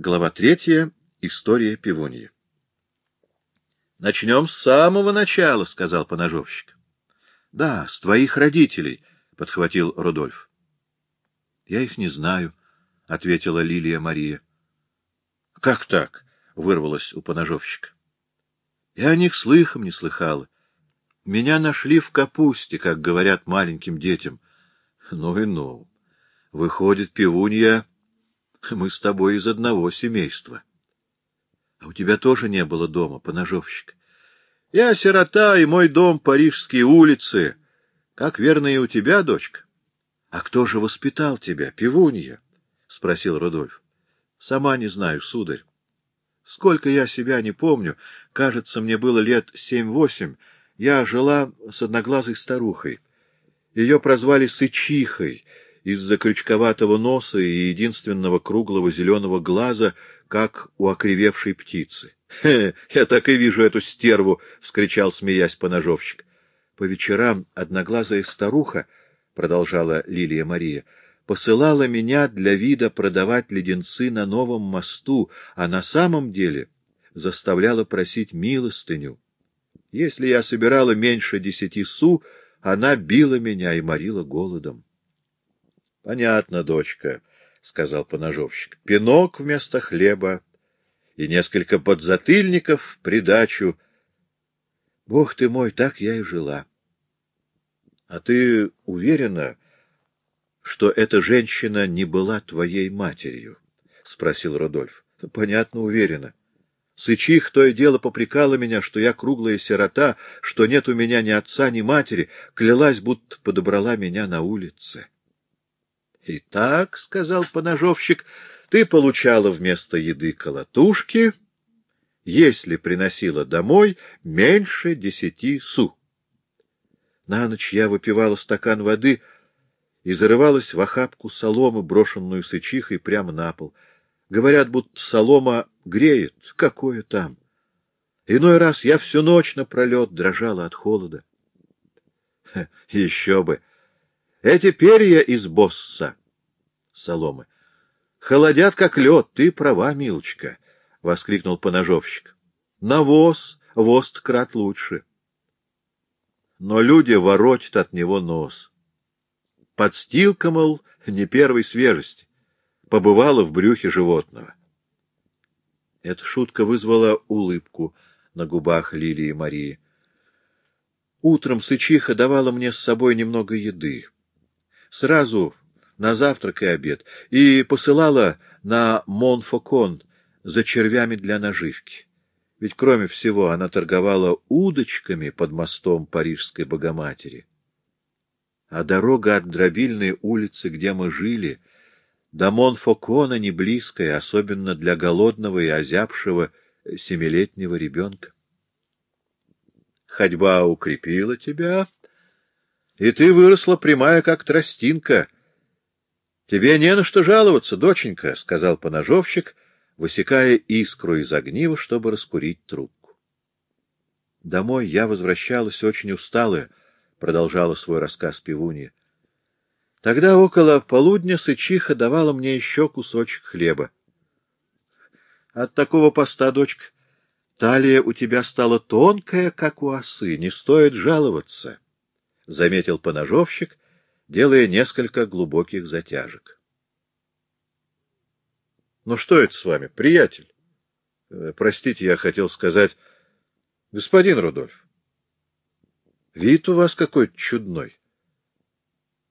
Глава третья. История пивуньи. — Начнем с самого начала, — сказал поножовщик. — Да, с твоих родителей, — подхватил Рудольф. — Я их не знаю, — ответила Лилия Мария. — Как так? — вырвалось у поножовщика. — Я о них слыхом не слыхала. Меня нашли в капусте, как говорят маленьким детям. Ну и ну. Выходит, пивунья мы с тобой из одного семейства. А у тебя тоже не было дома, поножовщик. Я сирота, и мой дом — парижские улицы. Как верно и у тебя, дочка. А кто же воспитал тебя, пивунья? — спросил Рудольф. — Сама не знаю, сударь. Сколько я себя не помню, кажется, мне было лет семь-восемь, я жила с одноглазой старухой. Ее прозвали Сычихой — из-за крючковатого носа и единственного круглого зеленого глаза, как у окривевшей птицы. — Я так и вижу эту стерву! — вскричал, смеясь поножовщик. — По вечерам одноглазая старуха, — продолжала Лилия Мария, — посылала меня для вида продавать леденцы на новом мосту, а на самом деле заставляла просить милостыню. Если я собирала меньше десяти су, она била меня и морила голодом. — Понятно, дочка, — сказал поножовщик. — Пинок вместо хлеба и несколько подзатыльников в придачу. Бог ты мой, так я и жила. — А ты уверена, что эта женщина не была твоей матерью? — спросил Родольф. — Понятно, уверена. Сычих то и дело попрекала меня, что я круглая сирота, что нет у меня ни отца, ни матери, клялась, будто подобрала меня на улице. —— Итак, — сказал поножовщик, — ты получала вместо еды колотушки, если приносила домой меньше десяти су. На ночь я выпивала стакан воды и зарывалась в охапку соломы, брошенную сычихой прямо на пол. Говорят, будто солома греет. Какое там? Иной раз я всю ночь напролет дрожала от холода. — Еще бы! Эти перья из босса соломы. — Холодят, как лед, ты права, милочка, — воскликнул поножовщик. — Навоз, вост крат лучше. Но люди воротят от него нос. Подстилка, мол, не первой свежести, побывала в брюхе животного. Эта шутка вызвала улыбку на губах Лилии Марии. Утром сычиха давала мне с собой немного еды. Сразу на завтрак и обед, и посылала на Монфокон за червями для наживки. Ведь, кроме всего, она торговала удочками под мостом Парижской Богоматери. А дорога от дробильной улицы, где мы жили, до Монфокона не близкая, особенно для голодного и озябшего семилетнего ребенка. Ходьба укрепила тебя, и ты выросла прямая, как тростинка — Тебе не на что жаловаться, доченька, — сказал поножовщик, высекая искру из огнива, чтобы раскурить трубку. Домой я возвращалась очень усталая, — продолжала свой рассказ пивунья. Тогда около полудня сычиха давала мне еще кусочек хлеба. От такого поста, дочка, талия у тебя стала тонкая, как у осы, не стоит жаловаться, — заметил поножовщик, — делая несколько глубоких затяжек. — Ну что это с вами, приятель? Э, простите, я хотел сказать... Господин Рудольф, вид у вас какой-то чудной.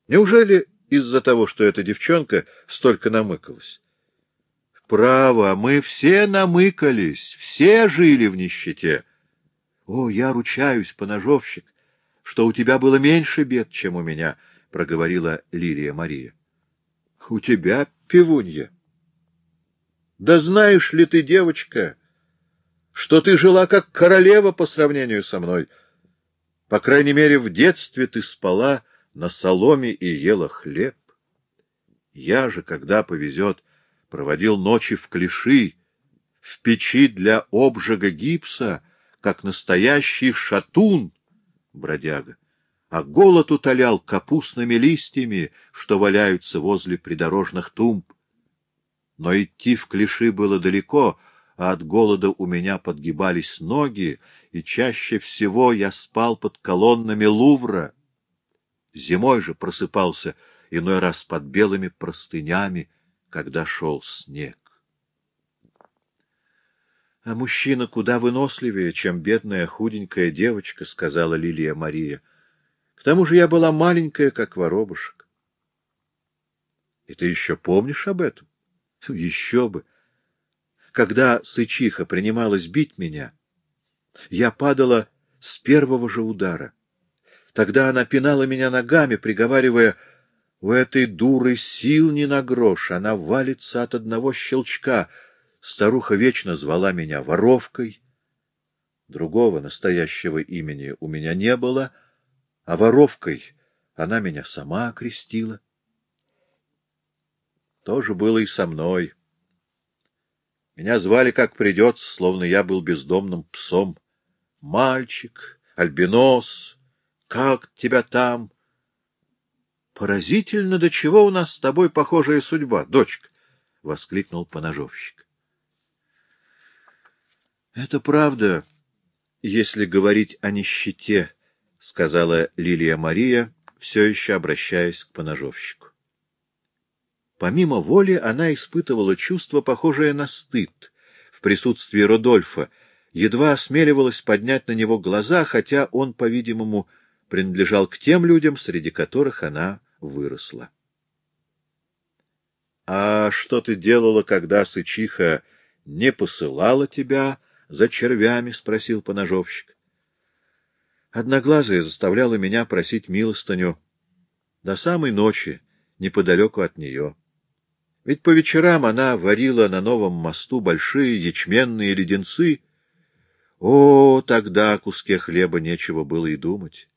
Неужели из-за того, что эта девчонка столько намыкалась? Право, мы все намыкались, все жили в нищете. О, я ручаюсь, поножовщик, что у тебя было меньше бед, чем у меня, —— проговорила Лилия Мария. — У тебя пивунья. — Да знаешь ли ты, девочка, что ты жила как королева по сравнению со мной? По крайней мере, в детстве ты спала на соломе и ела хлеб. Я же, когда повезет, проводил ночи в клиши, в печи для обжига гипса, как настоящий шатун, бродяга а голод утолял капустными листьями, что валяются возле придорожных тумб. Но идти в клиши было далеко, а от голода у меня подгибались ноги, и чаще всего я спал под колоннами Лувра. Зимой же просыпался иной раз под белыми простынями, когда шел снег. — А мужчина куда выносливее, чем бедная худенькая девочка, — сказала Лилия Мария. — К тому же я была маленькая, как воробушек. — И ты еще помнишь об этом? — Еще бы! Когда Сычиха принималась бить меня, я падала с первого же удара. Тогда она пинала меня ногами, приговаривая, «У этой дуры сил не на грош, она валится от одного щелчка». Старуха вечно звала меня воровкой. Другого настоящего имени у меня не было, а воровкой она меня сама окрестила. То же было и со мной. Меня звали как придется, словно я был бездомным псом. Мальчик, альбинос, как тебя там? Поразительно, до чего у нас с тобой похожая судьба, дочка! — воскликнул поножовщик. — Это правда, если говорить о нищете, — сказала Лилия Мария, все еще обращаясь к поножовщику. Помимо воли она испытывала чувство, похожее на стыд, в присутствии Родольфа, едва осмеливалась поднять на него глаза, хотя он, по-видимому, принадлежал к тем людям, среди которых она выросла. — А что ты делала, когда Сычиха не посылала тебя за червями? — спросил поножовщик. Одноглазая заставляла меня просить милостыню до самой ночи, неподалеку от нее. Ведь по вечерам она варила на новом мосту большие ячменные леденцы. О, тогда о куске хлеба нечего было и думать.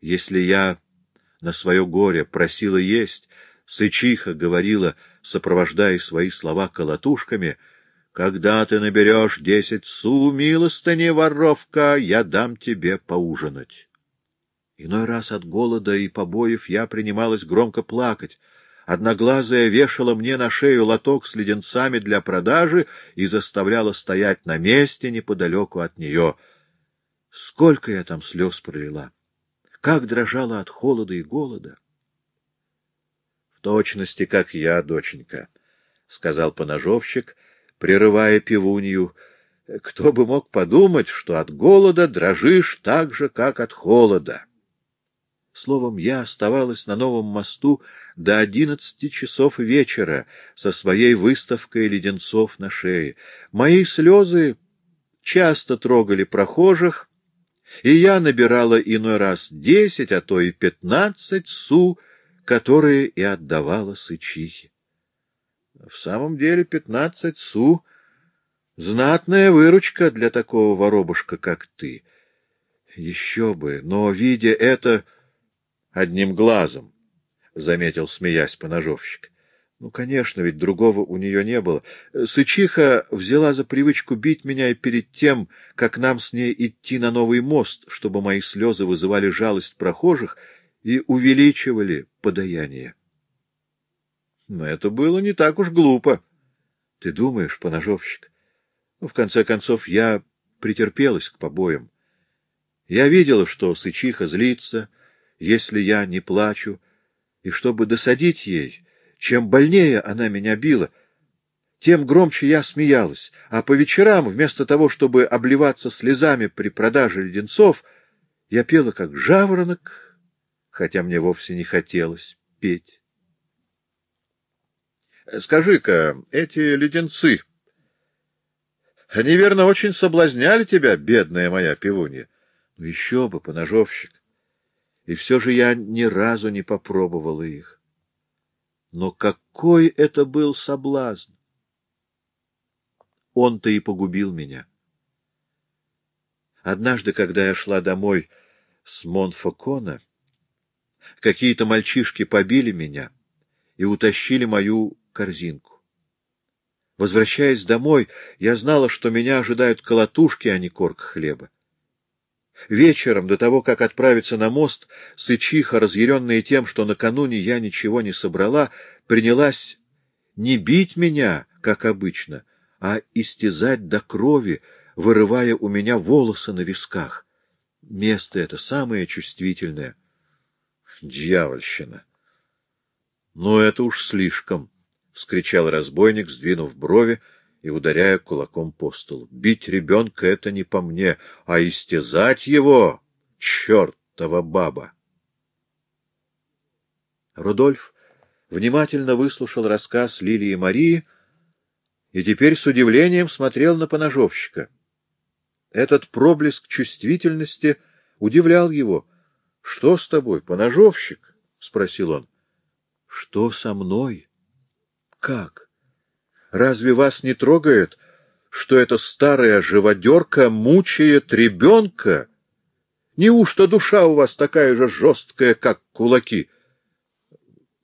Если я на свое горе просила есть, Сычиха говорила, сопровождая свои слова колотушками, «Когда ты наберешь десять су, милостыни, воровка, я дам тебе поужинать». Иной раз от голода и побоев я принималась громко плакать, Одноглазая вешала мне на шею лоток с леденцами для продажи и заставляла стоять на месте неподалеку от нее. Сколько я там слез пролила! Как дрожала от холода и голода! — В точности, как я, доченька, — сказал поножовщик, прерывая пивунью. — Кто бы мог подумать, что от голода дрожишь так же, как от холода! — Словом, я оставалась на новом мосту до одиннадцати часов вечера со своей выставкой леденцов на шее. Мои слезы часто трогали прохожих, и я набирала иной раз десять, а то и пятнадцать су, которые и отдавала сычихе. В самом деле пятнадцать су — знатная выручка для такого воробушка, как ты. Еще бы, но, видя это, одним глазом, — заметил, смеясь, поножовщик. Ну, конечно, ведь другого у нее не было. Сычиха взяла за привычку бить меня и перед тем, как нам с ней идти на новый мост, чтобы мои слезы вызывали жалость прохожих и увеличивали подаяние. Но это было не так уж глупо. Ты думаешь, поножовщик? Ну, в конце концов, я претерпелась к побоям. Я видела, что Сычиха злится, — если я не плачу, и чтобы досадить ей, чем больнее она меня била, тем громче я смеялась, а по вечерам, вместо того, чтобы обливаться слезами при продаже леденцов, я пела как жаворонок, хотя мне вовсе не хотелось петь. — Скажи-ка, эти леденцы, они, верно, очень соблазняли тебя, бедная моя пивунья? Ну, — Еще бы, поножовщик и все же я ни разу не попробовала их. Но какой это был соблазн! Он-то и погубил меня. Однажды, когда я шла домой с Монфокона, какие-то мальчишки побили меня и утащили мою корзинку. Возвращаясь домой, я знала, что меня ожидают колотушки, а не корк хлеба. Вечером, до того, как отправиться на мост, Сычиха, разъяренная тем, что накануне я ничего не собрала, принялась не бить меня, как обычно, а истязать до крови, вырывая у меня волосы на висках. Место это самое чувствительное. Дьявольщина! Ну, это уж слишком! — вскричал разбойник, сдвинув брови и ударяя кулаком по столу. — Бить ребенка — это не по мне, а истязать его — чертова баба! Рудольф внимательно выслушал рассказ Лилии Марии и теперь с удивлением смотрел на поножовщика. Этот проблеск чувствительности удивлял его. — Что с тобой, поножовщик? — спросил он. — Что со мной? — Как? Разве вас не трогает, что эта старая живодерка мучает ребенка? Неужто душа у вас такая же жесткая, как кулаки?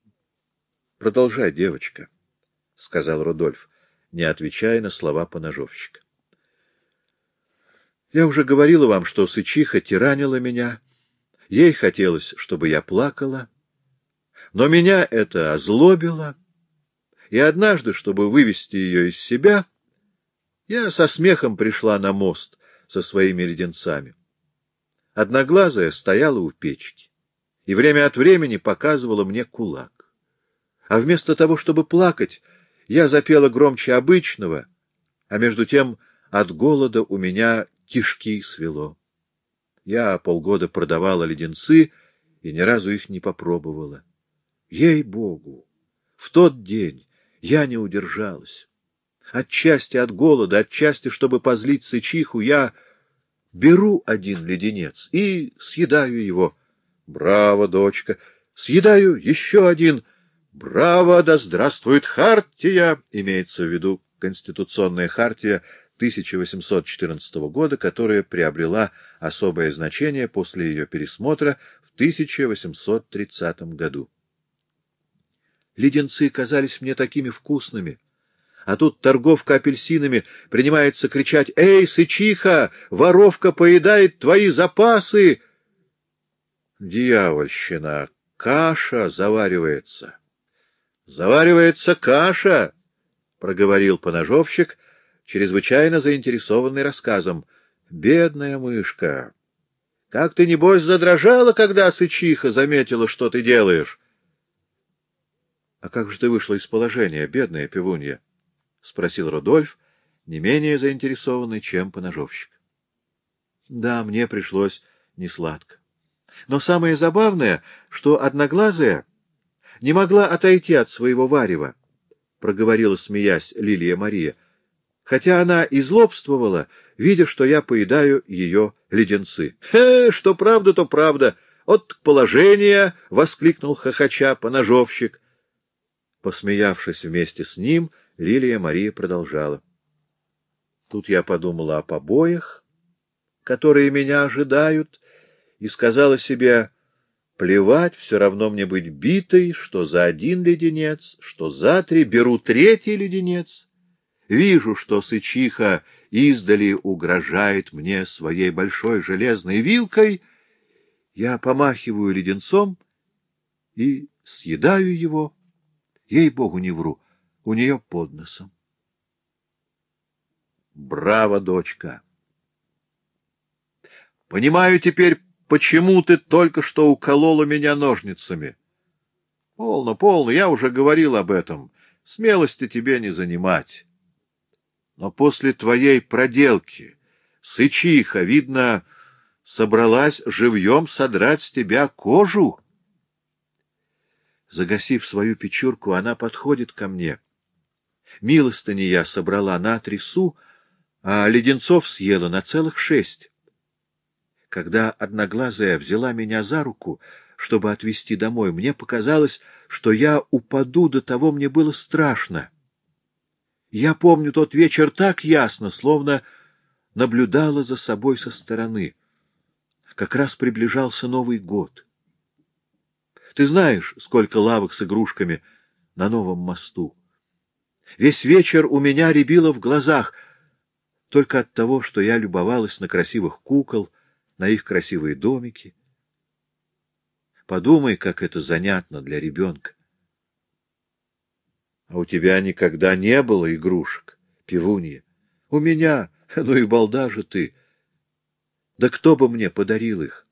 — Продолжай, девочка, — сказал Рудольф, не отвечая на слова поножовщика. Я уже говорила вам, что Сычиха тиранила меня. Ей хотелось, чтобы я плакала. Но меня это озлобило. И однажды, чтобы вывести ее из себя, я со смехом пришла на мост со своими леденцами. Одноглазая стояла у печки и время от времени показывала мне кулак. А вместо того, чтобы плакать, я запела громче обычного, а между тем от голода у меня кишки свело. Я полгода продавала леденцы и ни разу их не попробовала. Ей-богу! В тот день я не удержалась. Отчасти от голода, отчасти, чтобы позлить сычиху, я беру один леденец и съедаю его. Браво, дочка! Съедаю еще один. Браво, да здравствует Хартия! Имеется в виду Конституционная Хартия 1814 года, которая приобрела особое значение после ее пересмотра в 1830 году. Леденцы казались мне такими вкусными, а тут торговка апельсинами принимается кричать «Эй, сычиха, воровка поедает твои запасы!» Дьявольщина! Каша заваривается! Заваривается каша! — проговорил поножовщик — чрезвычайно заинтересованный рассказом. «Бедная мышка! Как ты, небось, задрожала, когда Сычиха заметила, что ты делаешь?» «А как же ты вышла из положения, бедная пивунья?» — спросил Рудольф, не менее заинтересованный, чем поножовщик. «Да, мне пришлось несладко. Но самое забавное, что одноглазая не могла отойти от своего варева, — проговорила, смеясь, Лилия Мария хотя она и злобствовала, видя, что я поедаю ее леденцы. — Хе, что правда, то правда. От положения! — воскликнул хохоча поножовщик. Посмеявшись вместе с ним, Лилия Мария продолжала. Тут я подумала о побоях, которые меня ожидают, и сказала себе, плевать, все равно мне быть битой, что за один леденец, что за три, беру третий леденец. Вижу, что сычиха издали угрожает мне своей большой железной вилкой. Я помахиваю леденцом и съедаю его. Ей-богу, не вру, у нее под носом. Браво, дочка! Понимаю теперь, почему ты только что уколола меня ножницами. Полно, полно, я уже говорил об этом. Смелости тебе не занимать. Но после твоей проделки сычиха, видно, собралась живьем содрать с тебя кожу. Загасив свою печурку, она подходит ко мне. Милостыни я собрала на трясу, а леденцов съела на целых шесть. Когда одноглазая взяла меня за руку, чтобы отвезти домой, мне показалось, что я упаду, до того мне было страшно. Я помню тот вечер так ясно, словно наблюдала за собой со стороны. Как раз приближался Новый год. Ты знаешь, сколько лавок с игрушками на новом мосту. Весь вечер у меня рябило в глазах только от того, что я любовалась на красивых кукол, на их красивые домики. Подумай, как это занятно для ребенка. А у тебя никогда не было игрушек, пивунья. У меня, ну и балда же ты. Да кто бы мне подарил их?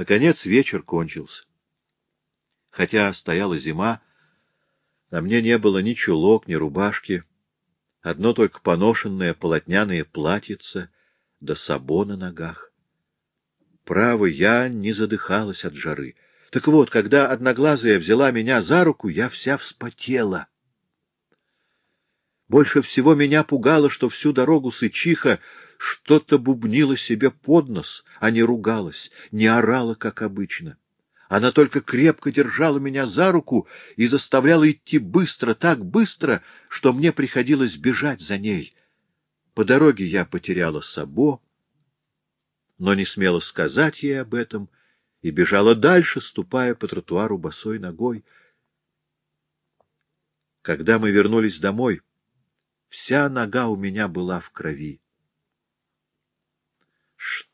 Наконец вечер кончился. Хотя стояла зима, на мне не было ни чулок, ни рубашки, одно только поношенное полотняное платьице да сабо на ногах. Право, я не задыхалась от жары. Так вот, когда одноглазая взяла меня за руку, я вся вспотела. Больше всего меня пугало, что всю дорогу сычиха что-то бубнила себе под нос, а не ругалась, не орала, как обычно. Она только крепко держала меня за руку и заставляла идти быстро, так быстро, что мне приходилось бежать за ней. По дороге я потеряла Сабо, но не смела сказать ей об этом и бежала дальше, ступая по тротуару босой ногой. Когда мы вернулись домой, вся нога у меня была в крови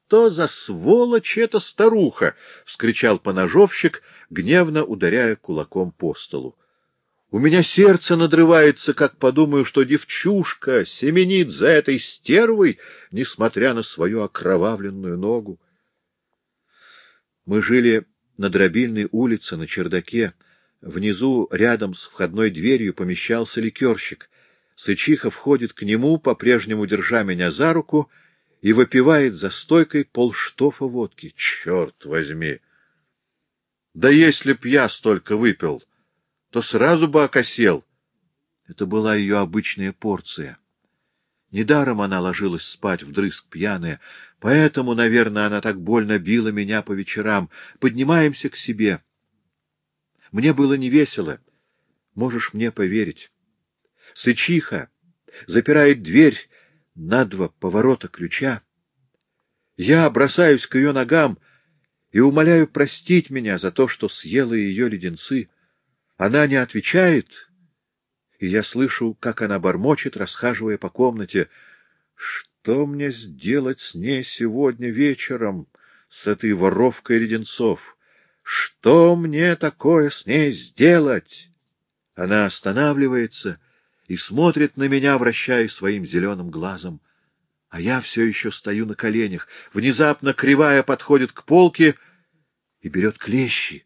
что за сволочь эта старуха? — вскричал поножовщик, гневно ударяя кулаком по столу. — У меня сердце надрывается, как подумаю, что девчушка семенит за этой стервой, несмотря на свою окровавленную ногу. Мы жили на дробильной улице, на чердаке. Внизу, рядом с входной дверью, помещался ликерщик. Сычиха входит к нему, по-прежнему держа меня за руку — и выпивает за стойкой полштофа водки. Черт возьми! Да если б я столько выпил, то сразу бы окосел. Это была ее обычная порция. Недаром она ложилась спать вдрызг пьяная, поэтому, наверное, она так больно била меня по вечерам. Поднимаемся к себе. Мне было невесело. Можешь мне поверить. Сычиха запирает дверь на два поворота ключа. Я бросаюсь к ее ногам и умоляю простить меня за то, что съела ее леденцы. Она не отвечает, и я слышу, как она бормочет, расхаживая по комнате. Что мне сделать с ней сегодня вечером, с этой воровкой леденцов? Что мне такое с ней сделать? Она останавливается и смотрит на меня, вращая своим зеленым глазом. А я все еще стою на коленях. Внезапно кривая подходит к полке и берет клещи.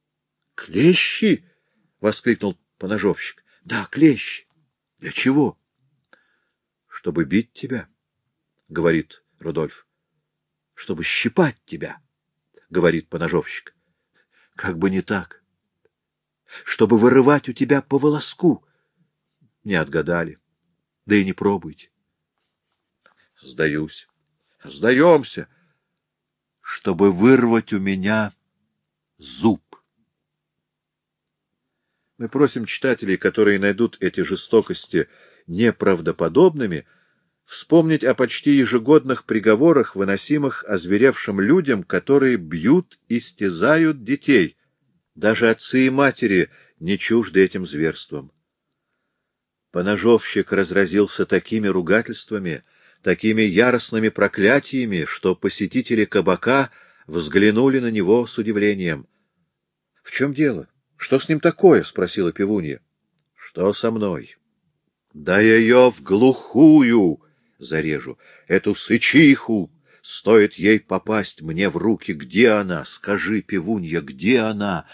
— Клещи? — воскликнул поножовщик. — Да, клещи. — Для чего? — Чтобы бить тебя, — говорит Рудольф. — Чтобы щипать тебя, — говорит поножовщик. — Как бы не так. — Чтобы вырывать у тебя по волоску, — не отгадали. Да и не пробуйте. Сдаюсь. Сдаемся, чтобы вырвать у меня зуб. Мы просим читателей, которые найдут эти жестокости неправдоподобными, вспомнить о почти ежегодных приговорах, выносимых озверевшим людям, которые бьют и стязают детей. Даже отцы и матери не чужды этим зверством. Поножовщик разразился такими ругательствами, такими яростными проклятиями, что посетители кабака взглянули на него с удивлением. — В чем дело? Что с ним такое? — спросила пивунья. — Что со мной? — Да я ее в глухую зарежу, эту сычиху. Стоит ей попасть мне в руки. Где она? Скажи, пивунья, где она?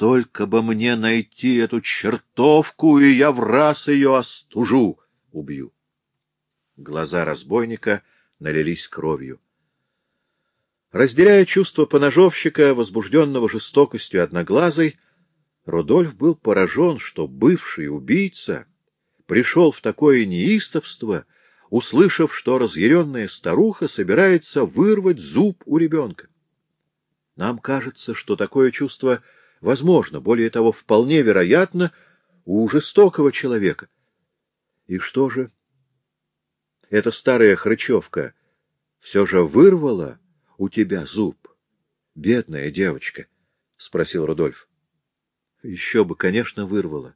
Только бы мне найти эту чертовку, и я в раз ее остужу, убью. Глаза разбойника налились кровью. Разделяя чувство поножовщика, возбужденного жестокостью одноглазой, Рудольф был поражен, что бывший убийца пришел в такое неистовство, услышав, что разъяренная старуха собирается вырвать зуб у ребенка. Нам кажется, что такое чувство — возможно, более того, вполне вероятно, у жестокого человека. И что же? Эта старая хрычевка все же вырвала у тебя зуб, бедная девочка? — спросил Рудольф. — Еще бы, конечно, вырвала.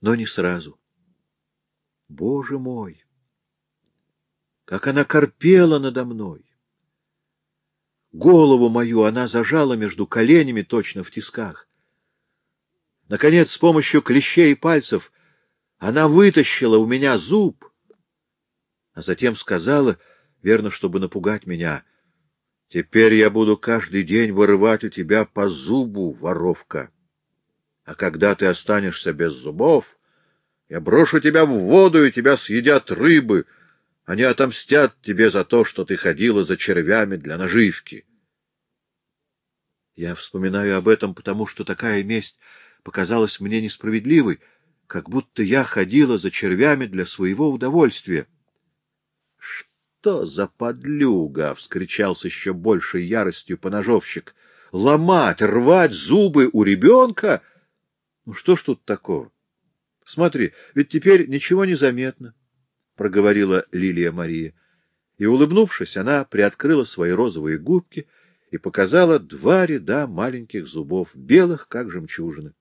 Но не сразу. Боже мой! Как она корпела надо мной! Голову мою она зажала между коленями точно в тисках. Наконец, с помощью клещей и пальцев она вытащила у меня зуб, а затем сказала, верно, чтобы напугать меня, «Теперь я буду каждый день вырывать у тебя по зубу, воровка, а когда ты останешься без зубов, я брошу тебя в воду, и тебя съедят рыбы, они отомстят тебе за то, что ты ходила за червями для наживки». Я вспоминаю об этом, потому что такая месть показалась мне несправедливой, как будто я ходила за червями для своего удовольствия. — Что за подлюга! — вскричал с еще большей яростью поножовщик. — Ломать, рвать зубы у ребенка? Ну что ж тут такого? Смотри, ведь теперь ничего не заметно, — проговорила Лилия Мария. И, улыбнувшись, она приоткрыла свои розовые губки — и показала два ряда маленьких зубов, белых, как жемчужины.